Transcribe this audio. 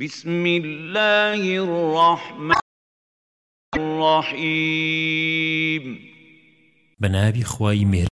بسم الله الرحمن الرحيم بنابي خواي مهر